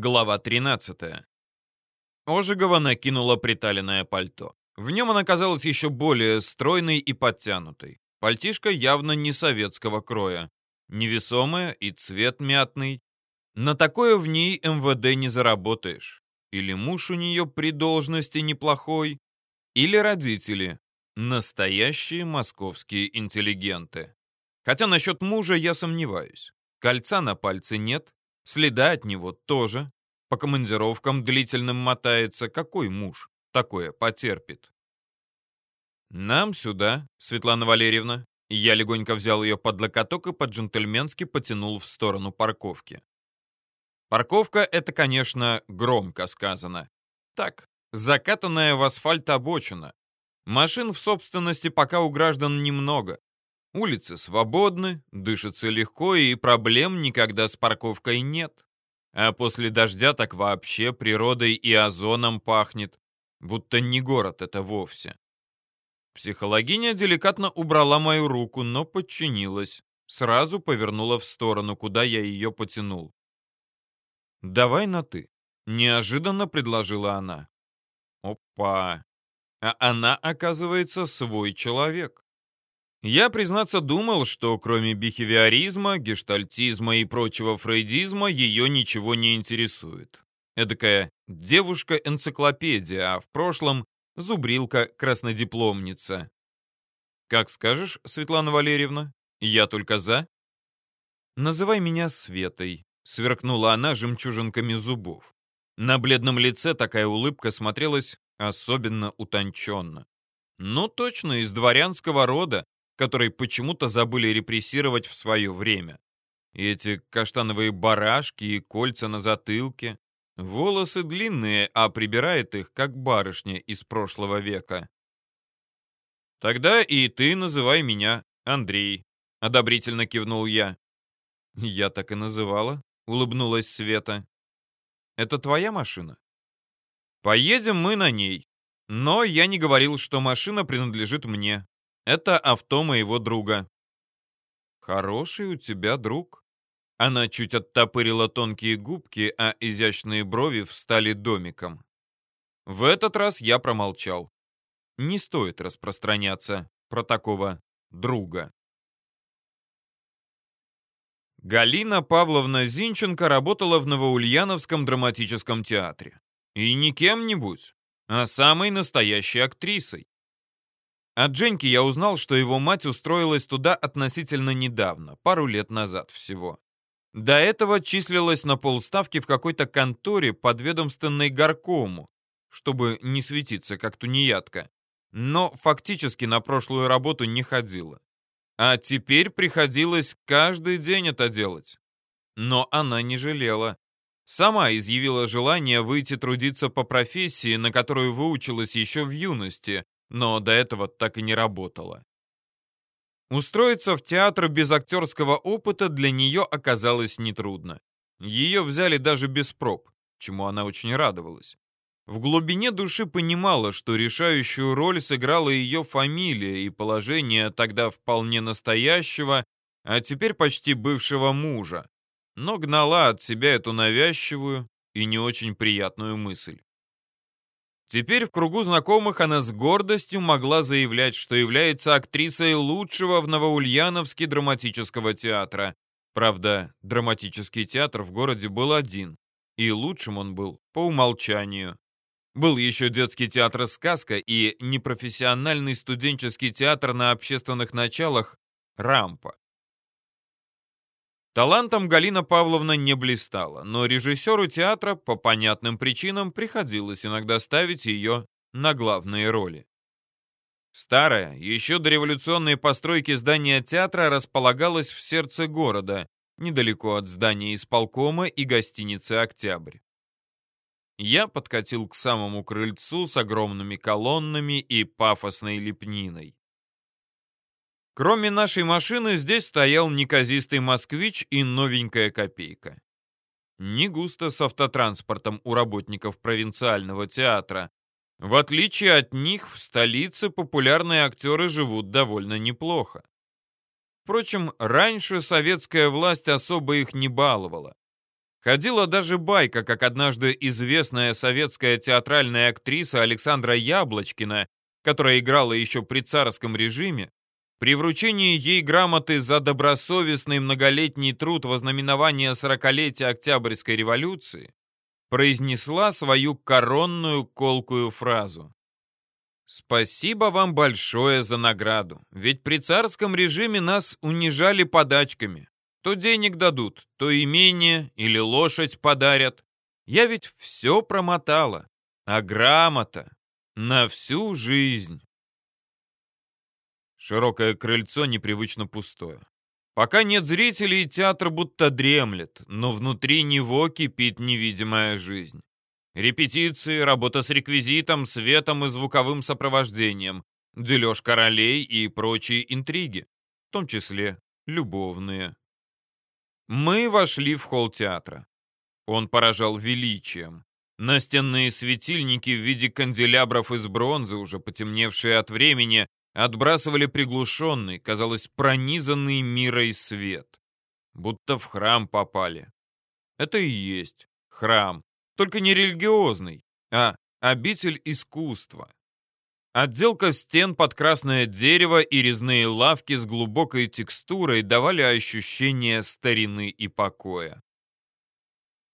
Глава 13. Ожегова накинула приталенное пальто. В нем она казалась еще более стройной и подтянутой. Пальтишка явно не советского кроя. Невесомая и цвет мятный. На такое в ней МВД не заработаешь. Или муж у нее при должности неплохой, или родители. Настоящие московские интеллигенты. Хотя насчет мужа я сомневаюсь. Кольца на пальце нет, Следа от него тоже. По командировкам длительным мотается. Какой муж такое потерпит? «Нам сюда, Светлана Валерьевна». Я легонько взял ее под локоток и по-джентльменски потянул в сторону парковки. Парковка — это, конечно, громко сказано. Так, закатанная в асфальт обочина. Машин в собственности пока у граждан немного. Улицы свободны, дышится легко и проблем никогда с парковкой нет. А после дождя так вообще природой и озоном пахнет, будто не город это вовсе. Психологиня деликатно убрала мою руку, но подчинилась. Сразу повернула в сторону, куда я ее потянул. «Давай на «ты», — неожиданно предложила она. Опа! А она, оказывается, свой человек. Я, признаться, думал, что кроме бихевиоризма, гештальтизма и прочего фрейдизма ее ничего не интересует. Эдакая девушка-энциклопедия, а в прошлом зубрилка-краснодипломница. Как скажешь, Светлана Валерьевна, я только за. Называй меня Светой, сверкнула она жемчужинками зубов. На бледном лице такая улыбка смотрелась особенно утонченно. Ну, точно, из дворянского рода, который почему-то забыли репрессировать в свое время. И эти каштановые барашки и кольца на затылке. Волосы длинные, а прибирает их, как барышня из прошлого века. «Тогда и ты называй меня Андрей», — одобрительно кивнул я. «Я так и называла», — улыбнулась Света. «Это твоя машина?» «Поедем мы на ней. Но я не говорил, что машина принадлежит мне. Это авто моего друга». «Хороший у тебя друг». Она чуть оттопырила тонкие губки, а изящные брови встали домиком. В этот раз я промолчал. Не стоит распространяться про такого друга. Галина Павловна Зинченко работала в Новоульяновском драматическом театре. И не кем-нибудь, а самой настоящей актрисой. От Женьки я узнал, что его мать устроилась туда относительно недавно, пару лет назад всего. До этого числилась на полставки в какой-то конторе подведомственной горкому, чтобы не светиться как тунеядка. Но фактически на прошлую работу не ходила. А теперь приходилось каждый день это делать. Но она не жалела. Сама изъявила желание выйти трудиться по профессии, на которую выучилась еще в юности, но до этого так и не работала. Устроиться в театр без актерского опыта для нее оказалось нетрудно. Ее взяли даже без проб, чему она очень радовалась. В глубине души понимала, что решающую роль сыграла ее фамилия и положение тогда вполне настоящего, а теперь почти бывшего мужа, но гнала от себя эту навязчивую и не очень приятную мысль. Теперь в кругу знакомых она с гордостью могла заявлять, что является актрисой лучшего в Новоульяновске драматического театра. Правда, драматический театр в городе был один, и лучшим он был по умолчанию. Был еще детский театр «Сказка» и непрофессиональный студенческий театр на общественных началах «Рампа». Талантом Галина Павловна не блистала, но режиссеру театра по понятным причинам приходилось иногда ставить ее на главные роли. Старое, еще до революционной постройки здание театра располагалось в сердце города, недалеко от здания исполкома и гостиницы «Октябрь». Я подкатил к самому крыльцу с огромными колоннами и пафосной лепниной. Кроме нашей машины, здесь стоял неказистый москвич и новенькая копейка. Не густо с автотранспортом у работников провинциального театра. В отличие от них, в столице популярные актеры живут довольно неплохо. Впрочем, раньше советская власть особо их не баловала. Ходила даже байка, как однажды известная советская театральная актриса Александра Яблочкина, которая играла еще при царском режиме, при вручении ей грамоты за добросовестный многолетний труд во знаменование сорокалетия Октябрьской революции произнесла свою коронную колкую фразу. «Спасибо вам большое за награду, ведь при царском режиме нас унижали подачками. То денег дадут, то имение или лошадь подарят. Я ведь все промотала, а грамота на всю жизнь». Широкое крыльцо непривычно пустое. Пока нет зрителей, театр будто дремлет, но внутри него кипит невидимая жизнь. Репетиции, работа с реквизитом, светом и звуковым сопровождением, дележ королей и прочие интриги, в том числе любовные. Мы вошли в холл театра. Он поражал величием. Настенные светильники в виде канделябров из бронзы, уже потемневшие от времени, отбрасывали приглушенный, казалось, пронизанный мирой свет. Будто в храм попали. Это и есть храм, только не религиозный, а обитель искусства. Отделка стен под красное дерево и резные лавки с глубокой текстурой давали ощущение старины и покоя.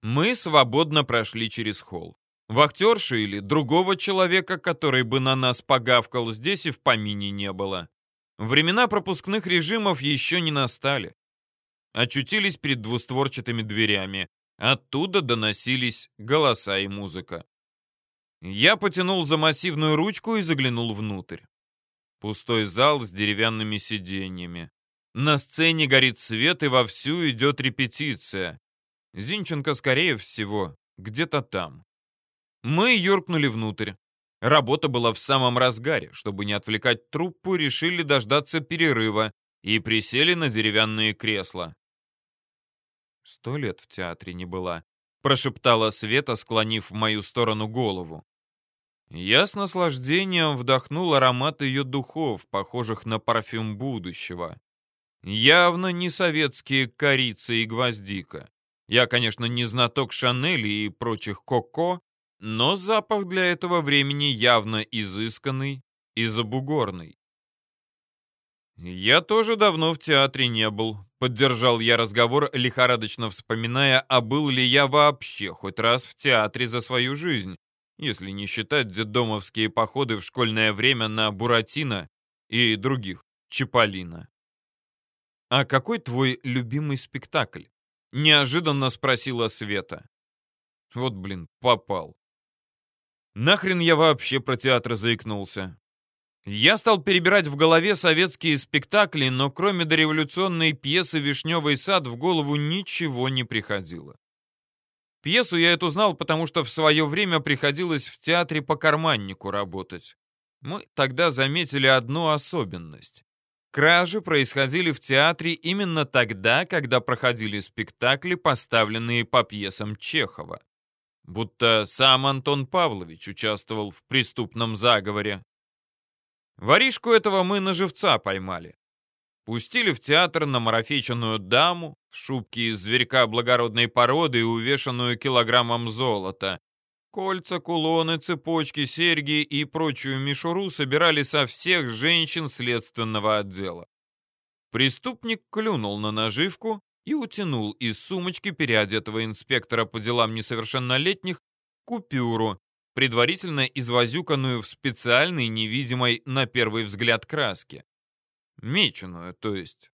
Мы свободно прошли через холл. Вахтерши или другого человека, который бы на нас погавкал, здесь и в помине не было. Времена пропускных режимов еще не настали. Очутились перед двустворчатыми дверями. Оттуда доносились голоса и музыка. Я потянул за массивную ручку и заглянул внутрь. Пустой зал с деревянными сиденьями. На сцене горит свет и вовсю идет репетиция. Зинченко, скорее всего, где-то там. Мы юркнули внутрь. Работа была в самом разгаре. Чтобы не отвлекать труппу, решили дождаться перерыва и присели на деревянные кресла. «Сто лет в театре не была», — прошептала Света, склонив в мою сторону голову. Я с наслаждением вдохнул аромат ее духов, похожих на парфюм будущего. Явно не советские корица и гвоздика. Я, конечно, не знаток Шанели и прочих Коко, но запах для этого времени явно изысканный и забугорный. «Я тоже давно в театре не был», — поддержал я разговор, лихорадочно вспоминая, а был ли я вообще хоть раз в театре за свою жизнь, если не считать детдомовские походы в школьное время на Буратино и других Чиполлино. «А какой твой любимый спектакль?» — неожиданно спросила Света. Вот, блин, попал. Нахрен я вообще про театр заикнулся? Я стал перебирать в голове советские спектакли, но кроме дореволюционной пьесы «Вишневый сад» в голову ничего не приходило. Пьесу я эту знал, потому что в свое время приходилось в театре по карманнику работать. Мы тогда заметили одну особенность. Кражи происходили в театре именно тогда, когда проходили спектакли, поставленные по пьесам Чехова будто сам Антон Павлович участвовал в преступном заговоре. Воришку этого мы на живца поймали. Пустили в театр на марафеченную даму в шубке из зверька благородной породы и увешанную килограммом золота. Кольца, кулоны, цепочки, серьги и прочую мишуру собирали со всех женщин следственного отдела. Преступник клюнул на наживку и утянул из сумочки переодетого инспектора по делам несовершеннолетних купюру, предварительно извозюканную в специальной невидимой на первый взгляд краске. Меченую, то есть.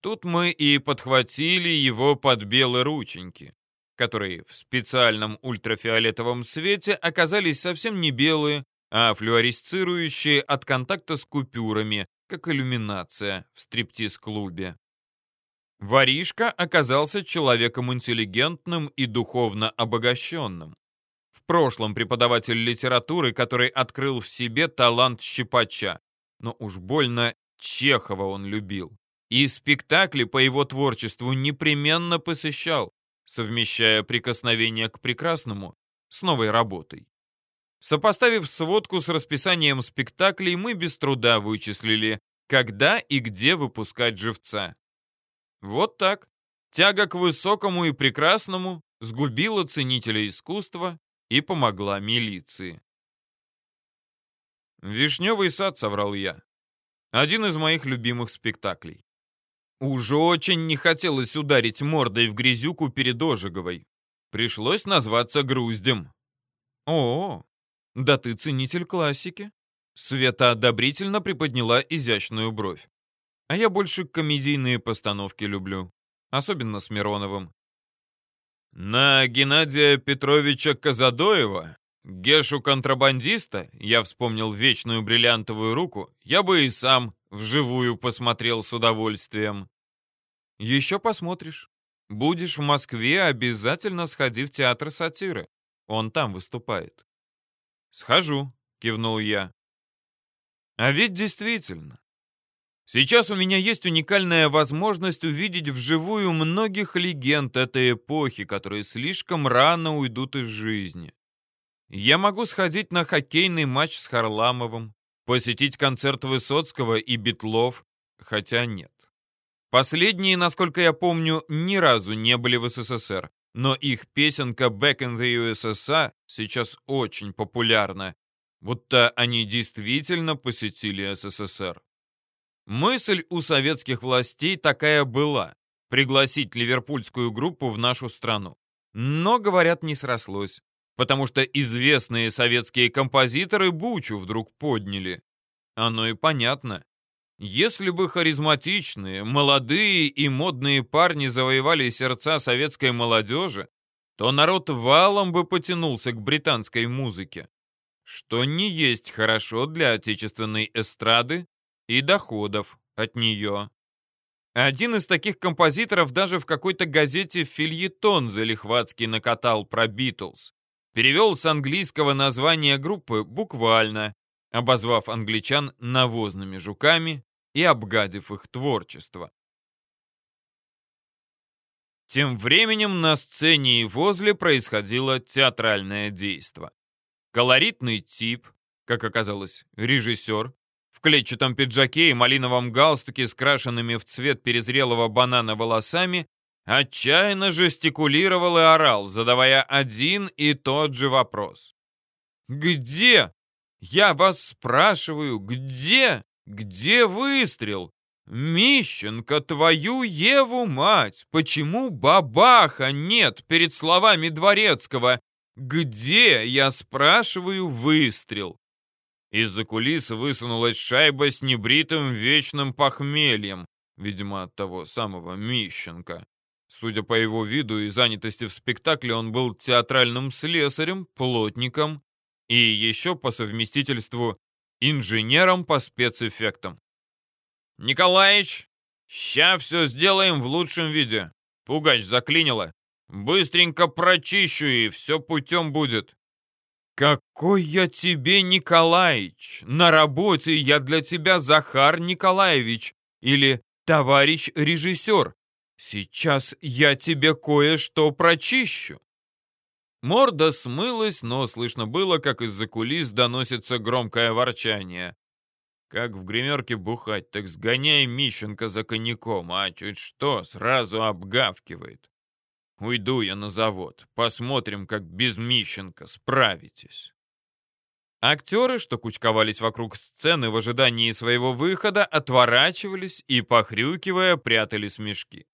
Тут мы и подхватили его под белые рученьки, которые в специальном ультрафиолетовом свете оказались совсем не белые, а флюоресцирующие от контакта с купюрами, как иллюминация в стриптиз-клубе. Воришка оказался человеком интеллигентным и духовно обогащенным. В прошлом преподаватель литературы, который открыл в себе талант щипача. Но уж больно Чехова он любил. И спектакли по его творчеству непременно посещал, совмещая прикосновение к прекрасному с новой работой. Сопоставив сводку с расписанием спектаклей, мы без труда вычислили, когда и где выпускать живца. Вот так. Тяга к высокому и прекрасному сгубила ценителя искусства и помогла милиции. «Вишневый сад», — соврал я. Один из моих любимых спектаклей. Уже очень не хотелось ударить мордой в грязюку перед Ожеговой. Пришлось назваться груздем. О, да ты ценитель классики. Света одобрительно приподняла изящную бровь. А я больше комедийные постановки люблю. Особенно с Мироновым. На Геннадия Петровича Казадоева, Гешу-контрабандиста, я вспомнил вечную бриллиантовую руку, я бы и сам вживую посмотрел с удовольствием. Еще посмотришь. Будешь в Москве, обязательно сходи в театр сатиры. Он там выступает. Схожу, кивнул я. А ведь действительно, Сейчас у меня есть уникальная возможность увидеть вживую многих легенд этой эпохи, которые слишком рано уйдут из жизни. Я могу сходить на хоккейный матч с Харламовым, посетить концерт Высоцкого и Битлов, хотя нет. Последние, насколько я помню, ни разу не были в СССР, но их песенка «Back in the USSR» сейчас очень популярна, будто они действительно посетили СССР. Мысль у советских властей такая была – пригласить ливерпульскую группу в нашу страну. Но, говорят, не срослось, потому что известные советские композиторы бучу вдруг подняли. Оно и понятно. Если бы харизматичные, молодые и модные парни завоевали сердца советской молодежи, то народ валом бы потянулся к британской музыке, что не есть хорошо для отечественной эстрады и доходов от нее. Один из таких композиторов даже в какой-то газете фильетон залихватский накатал про Битлз. Перевел с английского названия группы буквально, обозвав англичан навозными жуками и обгадив их творчество. Тем временем на сцене и возле происходило театральное действо. Колоритный тип, как оказалось, режиссер, в клетчатом пиджаке и малиновом галстуке с крашенными в цвет перезрелого банана волосами, отчаянно жестикулировал и орал, задавая один и тот же вопрос. «Где? Я вас спрашиваю, где? Где выстрел? Мищенко, твою Еву мать! Почему бабаха нет перед словами Дворецкого? Где, я спрашиваю, выстрел? Из-за кулис высунулась шайба с небритым вечным похмельем, видимо, от того самого Мищенко. Судя по его виду и занятости в спектакле, он был театральным слесарем, плотником и еще по совместительству инженером по спецэффектам. «Николаич, ща все сделаем в лучшем виде. Пугач заклинило. Быстренько прочищу, и все путем будет. «Какой я тебе Николаич! На работе я для тебя Захар Николаевич или товарищ режиссер. Сейчас я тебе кое-что прочищу». Морда смылась, но слышно было, как из-за кулис доносится громкое ворчание. Как в гримерке бухать, так сгоняй Мищенко за коньяком, а чуть что, сразу обгавкивает. Уйду я на завод. Посмотрим, как без Мищенко справитесь. Актеры, что кучковались вокруг сцены в ожидании своего выхода, отворачивались и, похрюкивая, прятали смешки.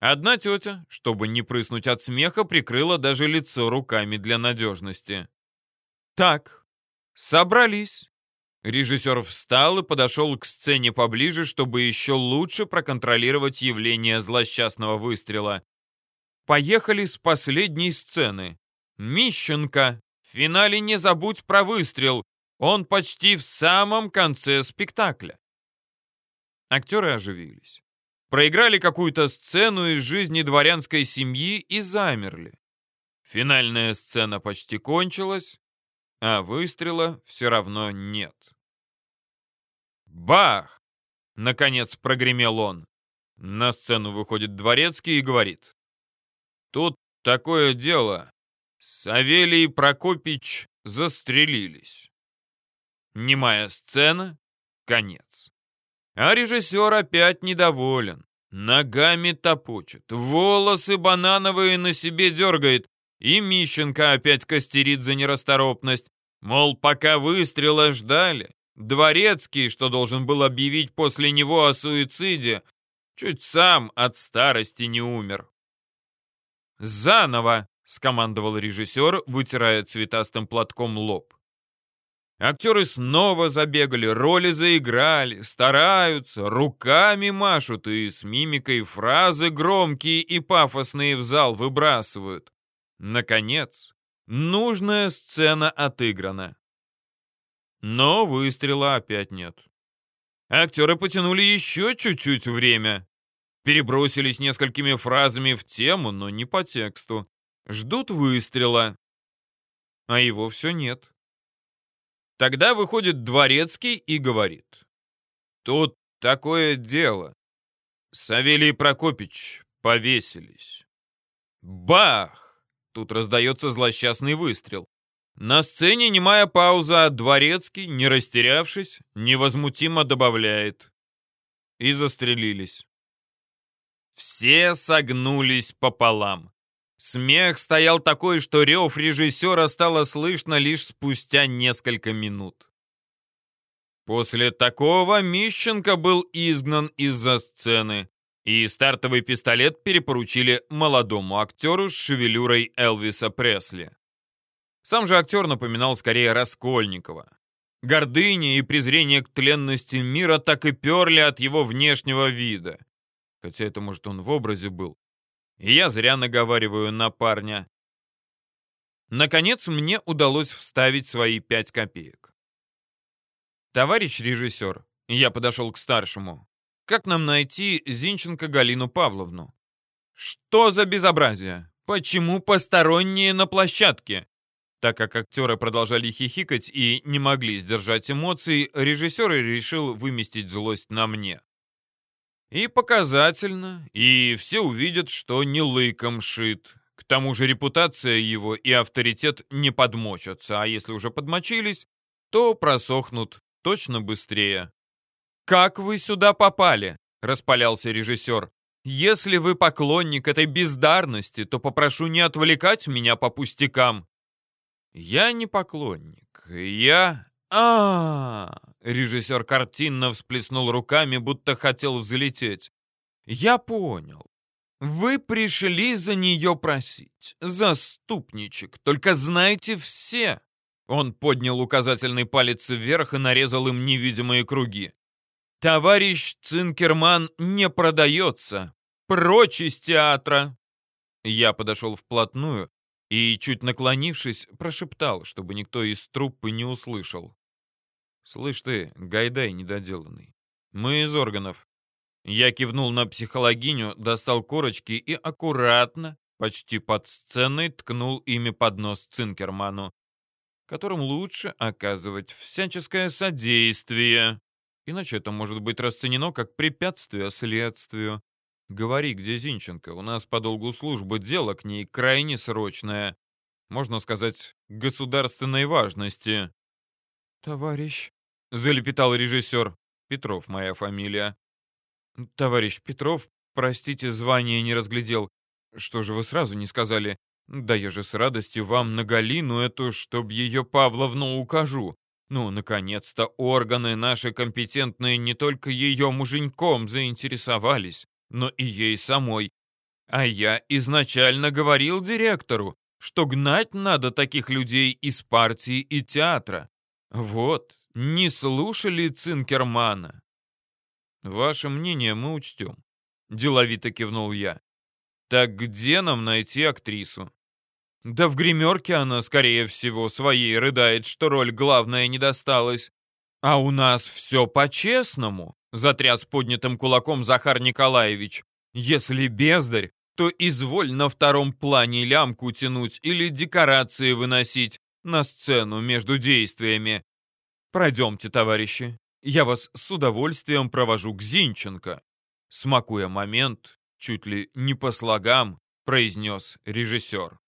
Одна тетя, чтобы не прыснуть от смеха, прикрыла даже лицо руками для надежности. «Так, собрались». Режиссер встал и подошел к сцене поближе, чтобы еще лучше проконтролировать явление злосчастного выстрела. Поехали с последней сцены. Мищенко. В финале не забудь про выстрел. Он почти в самом конце спектакля. Актеры оживились. Проиграли какую-то сцену из жизни дворянской семьи и замерли. Финальная сцена почти кончилась, а выстрела все равно нет. Бах! Наконец прогремел он. На сцену выходит дворецкий и говорит. Тут такое дело. Савелий Прокопич застрелились. Немая сцена, конец. А режиссер опять недоволен. Ногами топочет, волосы банановые на себе дергает, и Мищенко опять костерит за нерасторопность. Мол, пока выстрела ждали, Дворецкий, что должен был объявить после него о суициде, чуть сам от старости не умер. «Заново!» — скомандовал режиссер, вытирая цветастым платком лоб. Актеры снова забегали, роли заиграли, стараются, руками машут и с мимикой фразы громкие и пафосные в зал выбрасывают. Наконец, нужная сцена отыграна. Но выстрела опять нет. Актеры потянули еще чуть-чуть время. Перебросились несколькими фразами в тему, но не по тексту. Ждут выстрела. А его все нет. Тогда выходит дворецкий и говорит. Тут такое дело. Савелий Прокопич повесились. Бах! Тут раздается злосчастный выстрел. На сцене немая пауза, а дворецкий, не растерявшись, невозмутимо добавляет. И застрелились. Все согнулись пополам. Смех стоял такой, что рев режиссера стало слышно лишь спустя несколько минут. После такого Мищенко был изгнан из-за сцены, и стартовый пистолет перепоручили молодому актеру с шевелюрой Элвиса Пресли. Сам же актер напоминал скорее Раскольникова. Гордыня и презрение к тленности мира так и перли от его внешнего вида. Хотя это, может, он в образе был. И я зря наговариваю на парня. Наконец, мне удалось вставить свои пять копеек. «Товарищ режиссер», — я подошел к старшему, «как нам найти Зинченко Галину Павловну?» «Что за безобразие? Почему посторонние на площадке?» Так как актеры продолжали хихикать и не могли сдержать эмоций, режиссер решил выместить злость на мне. И показательно, и все увидят, что не лыком шит. К тому же репутация его и авторитет не подмочатся, а если уже подмочились, то просохнут точно быстрее. «Как вы сюда попали?» — распалялся режиссер. «Если вы поклонник этой бездарности, то попрошу не отвлекать меня по пустякам». «Я не поклонник. Я... а, -а, -а Режиссер картинно всплеснул руками, будто хотел взлететь. «Я понял. Вы пришли за нее просить. Заступничек. Только знайте все!» Он поднял указательный палец вверх и нарезал им невидимые круги. «Товарищ Цинкерман не продается. Прочь из театра!» Я подошел вплотную и, чуть наклонившись, прошептал, чтобы никто из труппы не услышал. «Слышь ты, гайдай недоделанный. Мы из органов». Я кивнул на психологиню, достал корочки и аккуратно, почти под сценой, ткнул ими под нос Цинкерману, которым лучше оказывать всяческое содействие. Иначе это может быть расценено как препятствие следствию. Говори, где Зинченко, у нас по долгу службы дело к ней крайне срочное. Можно сказать, государственной важности. «Товарищ», — залепетал режиссер. «Петров моя фамилия». «Товарищ Петров, простите, звание не разглядел. Что же вы сразу не сказали? Да я же с радостью вам на Галину эту, чтоб ее Павловну укажу. Ну, наконец-то органы наши компетентные не только ее муженьком заинтересовались, но и ей самой. А я изначально говорил директору, что гнать надо таких людей из партии и театра. Вот, не слушали Цинкермана. Ваше мнение мы учтем. Деловито кивнул я. Так где нам найти актрису? Да в гримерке она, скорее всего, своей рыдает, что роль главная не досталась. А у нас все по-честному, затряс поднятым кулаком Захар Николаевич. Если бездарь, то изволь на втором плане лямку тянуть или декорации выносить на сцену между действиями. Пройдемте, товарищи. Я вас с удовольствием провожу к Зинченко. Смакуя момент, чуть ли не по слогам, произнес режиссер.